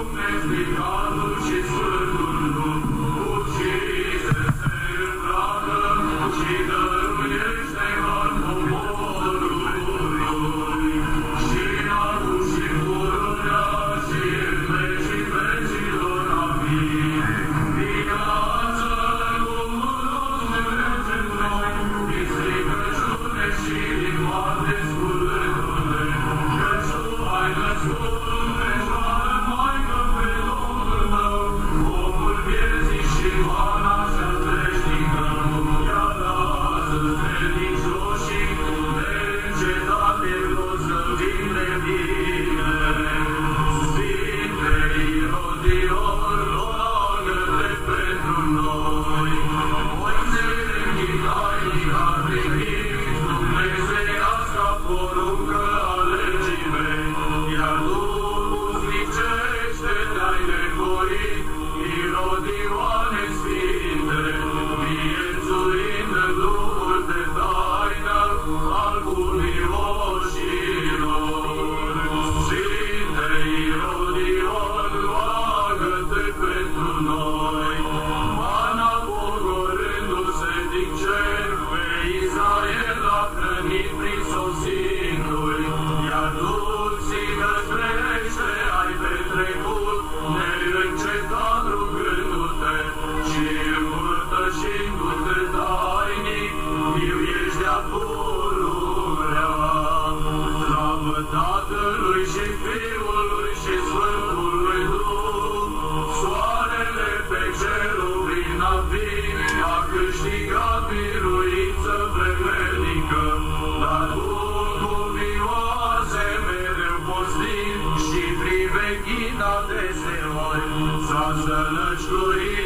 Dumnezeu, Domnul și Sfânt. Porunca hrănit prin sosindu-i, iar tu, țină crește, ai petrecut, neîncetat rugându-te și împărtășindu-te tainic, miluiești de-a pururea. Slavă Tatălui și Fiului și Sfântului Duh, soarele pe cerul navin a câștigat biruință privechina deseori s-a sălășluit într-un timp